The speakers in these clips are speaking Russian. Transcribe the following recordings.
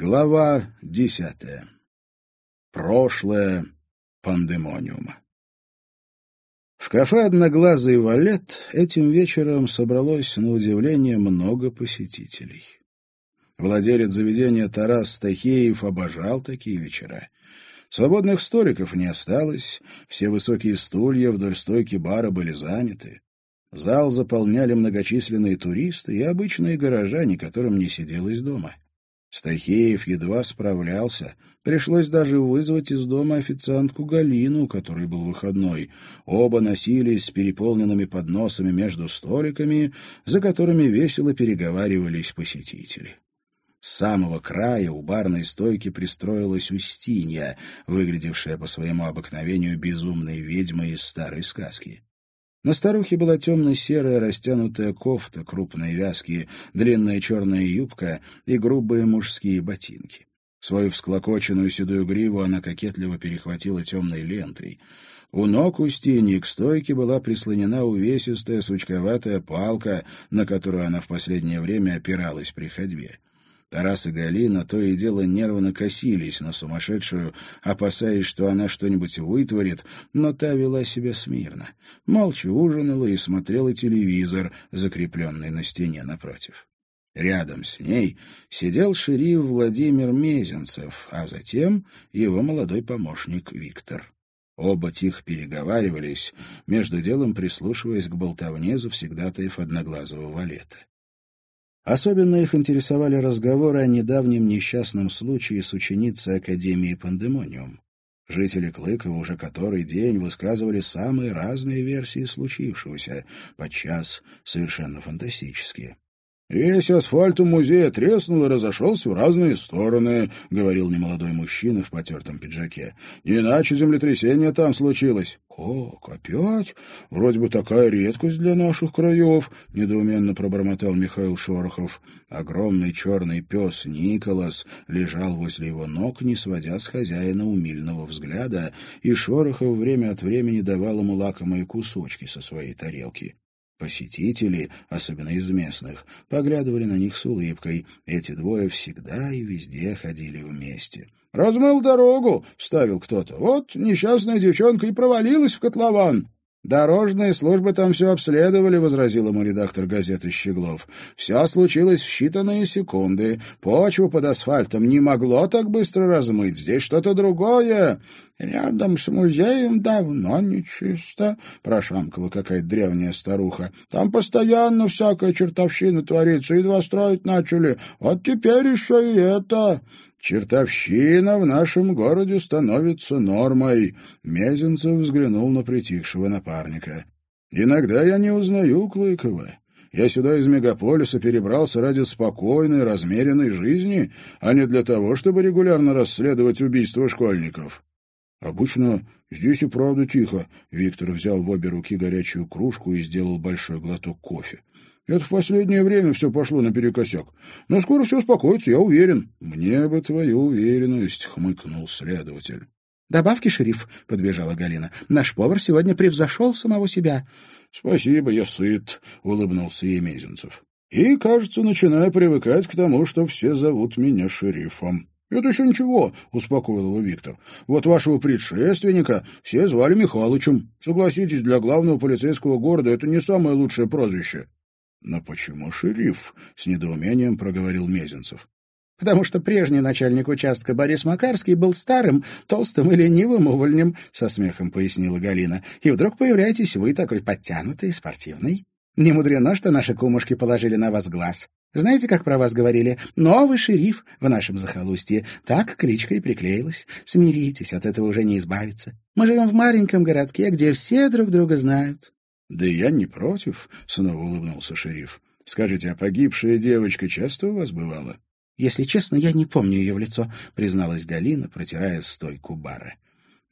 Глава десятая. Прошлое пандемониума. В кафе «Одноглазый валет» этим вечером собралось, на удивление, много посетителей. Владелец заведения Тарас Стахеев обожал такие вечера. Свободных столиков не осталось, все высокие стулья вдоль стойки бара были заняты. Зал заполняли многочисленные туристы и обычные горожане, которым не сиделось дома. Стахеев едва справлялся. Пришлось даже вызвать из дома официантку Галину, который был выходной. Оба носились с переполненными подносами между столиками, за которыми весело переговаривались посетители. С самого края у барной стойки пристроилась Устинья, выглядевшая по своему обыкновению безумной ведьмой из старой сказки. На старухе была темно-серая растянутая кофта, крупные вязки, длинная черная юбка и грубые мужские ботинки. Свою всклокоченную седую гриву она кокетливо перехватила темной лентой. У ног Устиньи к стойке была прислонена увесистая сучковатая палка, на которую она в последнее время опиралась при ходьбе. Тарас и Галина то и дело нервно косились на сумасшедшую, опасаясь, что она что-нибудь вытворит, но та вела себя смирно. Молча ужинала и смотрела телевизор, закрепленный на стене напротив. Рядом с ней сидел шериф Владимир Мезенцев, а затем его молодой помощник Виктор. Оба тихо переговаривались, между делом прислушиваясь к болтовне завсегдатаев одноглазого валета. Особенно их интересовали разговоры о недавнем несчастном случае с ученицей Академии Пандемониум. Жители Клыкова уже который день высказывали самые разные версии случившегося, подчас совершенно фантастические. «Весь асфальт у музея треснул и разошелся в разные стороны», — говорил немолодой мужчина в потертом пиджаке. «Не иначе землетрясение там случилось». «Как, опять? Вроде бы такая редкость для наших краев», — недоуменно пробормотал Михаил Шорохов. Огромный черный пес Николас лежал возле его ног, не сводя с хозяина умильного взгляда, и Шорохов время от времени давал ему лакомые кусочки со своей тарелки. Посетители, особенно из местных, поглядывали на них с улыбкой. Эти двое всегда и везде ходили вместе. «Размыл дорогу!» — вставил кто-то. «Вот несчастная девчонка и провалилась в котлован!» «Дорожные службы там все обследовали», — возразил ему редактор газеты «Щеглов». «Все случилось в считанные секунды. Почву под асфальтом не могло так быстро размыть. Здесь что-то другое». «Рядом с музеем давно нечисто», — прошамкала какая-то древняя старуха. «Там постоянно всякая чертовщина творится. Едва строить начали. Вот теперь еще и это». «Чертовщина в нашем городе становится нормой», — Мезенцев взглянул на притихшего напарника. «Иногда я не узнаю Клыкова. Я сюда из мегаполиса перебрался ради спокойной, размеренной жизни, а не для того, чтобы регулярно расследовать убийство школьников». «Обычно здесь и правда тихо», — Виктор взял в обе руки горячую кружку и сделал большой глоток кофе. Это в последнее время все пошло наперекосяк. Но скоро все успокоится, я уверен. — Мне бы твою уверенность, — хмыкнул следователь. — Добавки, шериф, — подбежала Галина. — Наш повар сегодня превзошел самого себя. — Спасибо, я сыт, — улыбнулся ей Мезенцев. — И, кажется, начинаю привыкать к тому, что все зовут меня шерифом. — Это еще ничего, — успокоил его Виктор. — Вот вашего предшественника все звали Михалычем. Согласитесь, для главного полицейского города это не самое лучшее прозвище. «Но почему шериф?» — с недоумением проговорил Мезенцев. «Потому что прежний начальник участка Борис Макарский был старым, толстым и ленивым увольнем», — со смехом пояснила Галина. «И вдруг появляетесь вы такой подтянутый, спортивный. Не мудрено, что наши кумушки положили на вас глаз. Знаете, как про вас говорили? Новый шериф в нашем захолустье. Так кличка и приклеилась. Смиритесь, от этого уже не избавиться. Мы живем в маленьком городке, где все друг друга знают. «Да я не против», — снова улыбнулся шериф. «Скажите, а погибшая девочка часто у вас бывала?» «Если честно, я не помню ее в лицо», — призналась Галина, протирая стойку бара.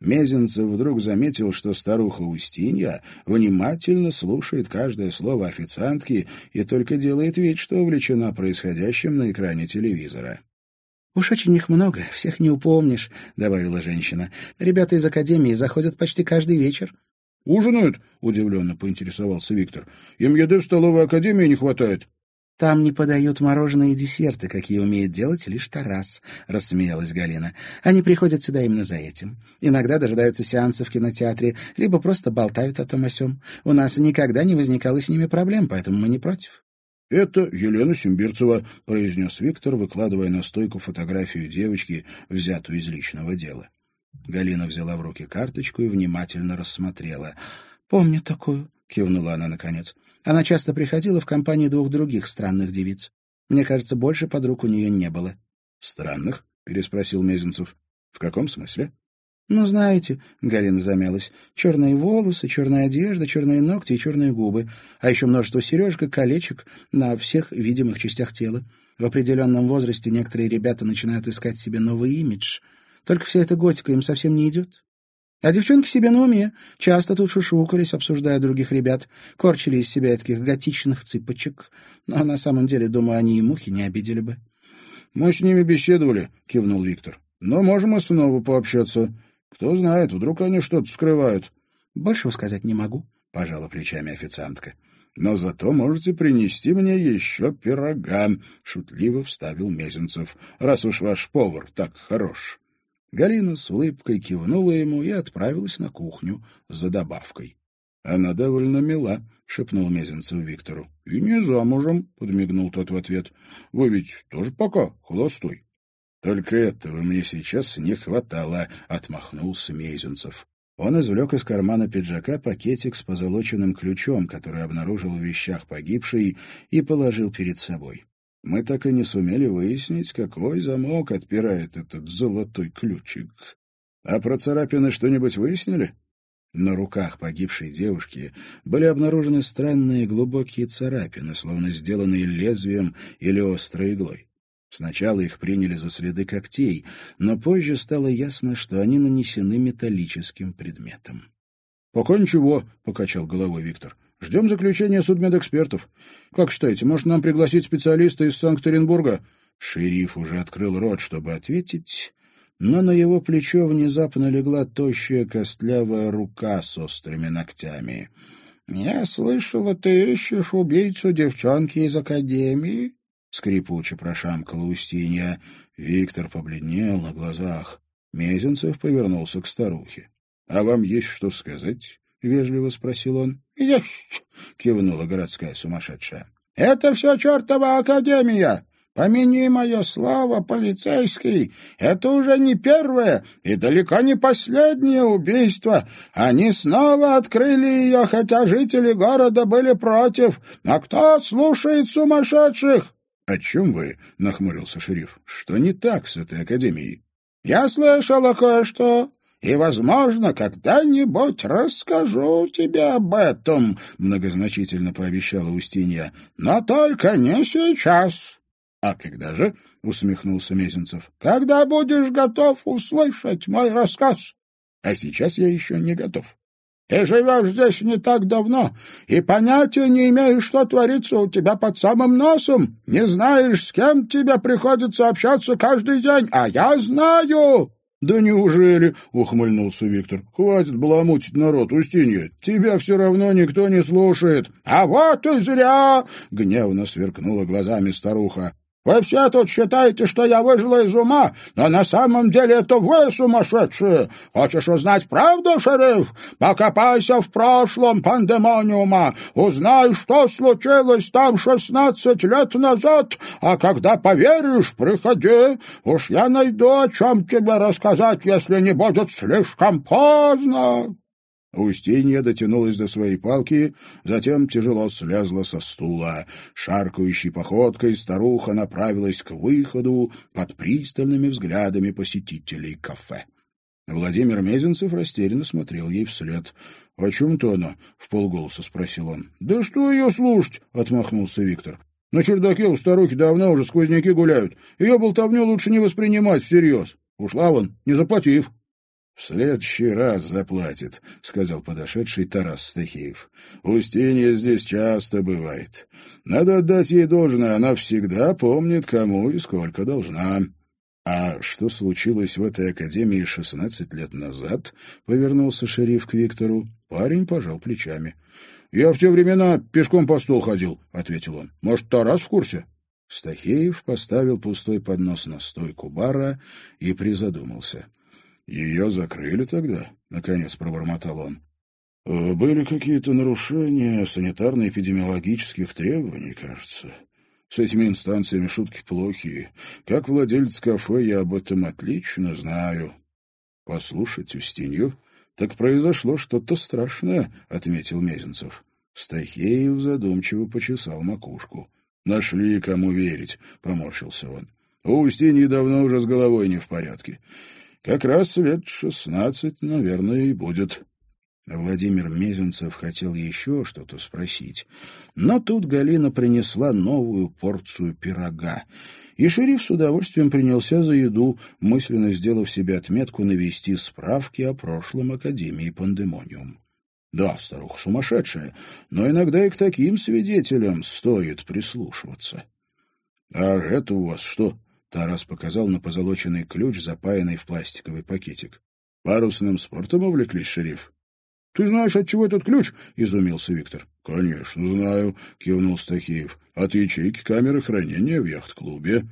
Мезенцев вдруг заметил, что старуха Устинья внимательно слушает каждое слово официантки и только делает вид, что увлечена происходящим на экране телевизора. «Уж очень их много, всех не упомнишь», — добавила женщина. «Ребята из академии заходят почти каждый вечер. «Ужинают?» — удивленно поинтересовался Виктор. «Им еды в столовой академии не хватает». «Там не подают мороженое и десерты, какие умеет делать лишь Тарас», — рассмеялась Галина. «Они приходят сюда именно за этим. Иногда дожидаются сеансов в кинотеатре, либо просто болтают о том о сём. У нас никогда не возникало с ними проблем, поэтому мы не против». «Это Елена Симбирцева», — произнес Виктор, выкладывая на стойку фотографию девочки, взятую из личного дела. Галина взяла в руки карточку и внимательно рассмотрела. «Помню такую», — кивнула она наконец. «Она часто приходила в компании двух других странных девиц. Мне кажется, больше подруг у нее не было». «Странных?» — переспросил Мезенцев. «В каком смысле?» «Ну, знаете», — Галина замялась, — «черные волосы, черная одежда, черные ногти и черные губы, а еще множество сережек и колечек на всех видимых частях тела. В определенном возрасте некоторые ребята начинают искать себе новый имидж. Только вся эта готика им совсем не идет. А девчонки себе на уме. Часто тут шушукались, обсуждая других ребят, корчили из себя таких готичных цыпочек. Но на самом деле, думаю, они и мухи не обидели бы. — Мы с ними беседовали, — кивнул Виктор. — Но можем и снова пообщаться. Кто знает, вдруг они что-то скрывают. — Большего сказать не могу, — пожала плечами официантка. — Но зато можете принести мне еще пирога, — шутливо вставил Мезенцев, — раз уж ваш повар так хорош. Галина с улыбкой кивнула ему и отправилась на кухню за добавкой. — Она довольно мила, — шепнул Мезенцев Виктору. — И не замужем, — подмигнул тот в ответ. — Вы ведь тоже пока холостой. «Только этого мне сейчас не хватало», — отмахнулся Мезенцев. Он извлек из кармана пиджака пакетик с позолоченным ключом, который обнаружил в вещах погибшей, и положил перед собой. Мы так и не сумели выяснить, какой замок отпирает этот золотой ключик. А про царапины что-нибудь выяснили? На руках погибшей девушки были обнаружены странные глубокие царапины, словно сделанные лезвием или острой иглой. Сначала их приняли за следы когтей, но позже стало ясно, что они нанесены металлическим предметом. — Пока ничего, — покачал головой Виктор. — Ждем заключения судмедэкспертов. Как считаете, может, нам пригласить специалиста из Санкт-Петербурга? Шериф уже открыл рот, чтобы ответить, но на его плечо внезапно легла тощая костлявая рука с острыми ногтями. — Я слышала, ты ищешь убийцу девчонки из академии? — скрипуче прошамкала Устинья. Виктор побледнел на глазах. Мезенцев повернулся к старухе. — А вам есть что сказать? — вежливо спросил он. — Есть, — кивнула городская сумасшедшая. — Это все чертова академия! Помяни мое слава, полицейский, это уже не первое и далеко не последнее убийство. Они снова открыли ее, хотя жители города были против. А кто слушает сумасшедших? «О чем вы?» — нахмурился шериф. «Что не так с этой академией?» «Я слышала кое-что, и, возможно, когда-нибудь расскажу тебе об этом», — многозначительно пообещала Устинья. «Но только не сейчас». «А когда же?» — усмехнулся Мезенцев. «Когда будешь готов услышать мой рассказ». «А сейчас я еще не готов». Ты живешь здесь не так давно и понятия не имеешь, что творится у тебя под самым носом. Не знаешь, с кем тебе приходится общаться каждый день, а я знаю!» «Да неужели?» — ухмыльнулся Виктор. «Хватит баламутить народ, Устинья. Тебя все равно никто не слушает». «А вот и зря!» — гневно сверкнула глазами старуха. Вы все тут считаете, что я выжила из ума, но на самом деле это вы сумасшедшие. Хочешь узнать правду, шериф? Покопайся в прошлом пандемониума. Узнай, что случилось там шестнадцать лет назад. А когда поверишь, приходи. Уж я найду, о чем тебе рассказать, если не будет слишком поздно. Устинья дотянулась до своей палки, затем тяжело слезла со стула. Шаркающей походкой старуха направилась к выходу под пристальными взглядами посетителей кафе. Владимир Мезенцев растерянно смотрел ей вслед. — О чем-то она? — в полголоса спросил он. — Да что ее слушать? — отмахнулся Виктор. — На чердаке у старухи давно уже сквозняки гуляют. Ее болтовню лучше не воспринимать всерьез. Ушла вон, не заплатив. «В следующий раз заплатит», — сказал подошедший Тарас Стахиев. «Устинья здесь часто бывает. Надо отдать ей должное, она всегда помнит, кому и сколько должна». «А что случилось в этой академии шестнадцать лет назад?» — повернулся шериф к Виктору. Парень пожал плечами. «Я в те времена пешком по стол ходил», — ответил он. «Может, Тарас в курсе?» Стахеев поставил пустой поднос на стойку бара и призадумался. «Ее закрыли тогда?» — наконец пробормотал он. «Э, «Были какие-то нарушения санитарно-эпидемиологических требований, кажется. С этими инстанциями шутки плохие. Как владелец кафе я об этом отлично знаю. Послушать Устинью, так произошло что-то страшное, — отметил Мезенцев. Стахеев задумчиво почесал макушку. Нашли, кому верить, — поморщился он. У Устиньи давно уже с головой не в порядке. Как раз лет шестнадцать, наверное, и будет. Владимир Мезенцев хотел еще что-то спросить, но тут Галина принесла новую порцию пирога, и шериф с удовольствием принялся за еду, мысленно сделав себе отметку навести справки о прошлом Академии Пандемониум. Да, старуха сумасшедшая, но иногда и к таким свидетелям стоит прислушиваться. — А это у вас что? — Тарас показал на позолоченный ключ, запаянный в пластиковый пакетик. — Парусным спортом увлеклись, шериф? — Ты знаешь, от чего этот ключ? — изумился Виктор. — Конечно, знаю, — кивнул Стахеев. — От ячейки камеры хранения в яхт-клубе.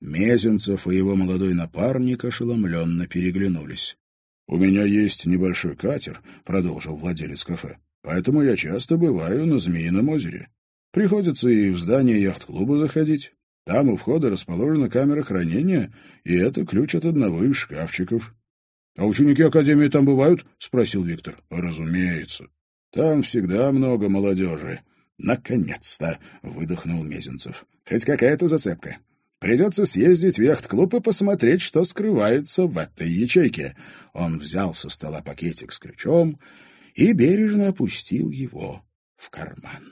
Мезенцев и его молодой напарник ошеломленно переглянулись. — У меня есть небольшой катер, — продолжил владелец кафе. — Поэтому я часто бываю на Змеином озере. Приходится и в здание яхт-клуба заходить. Там у входа расположена камера хранения, и это ключ от одного из шкафчиков. — А ученики Академии там бывают? — спросил Виктор. — Разумеется. Там всегда много молодежи. — Наконец-то! — выдохнул Мезенцев. — Хоть какая-то зацепка. Придется съездить в яхт-клуб и посмотреть, что скрывается в этой ячейке. Он взял со стола пакетик с ключом и бережно опустил его в карман.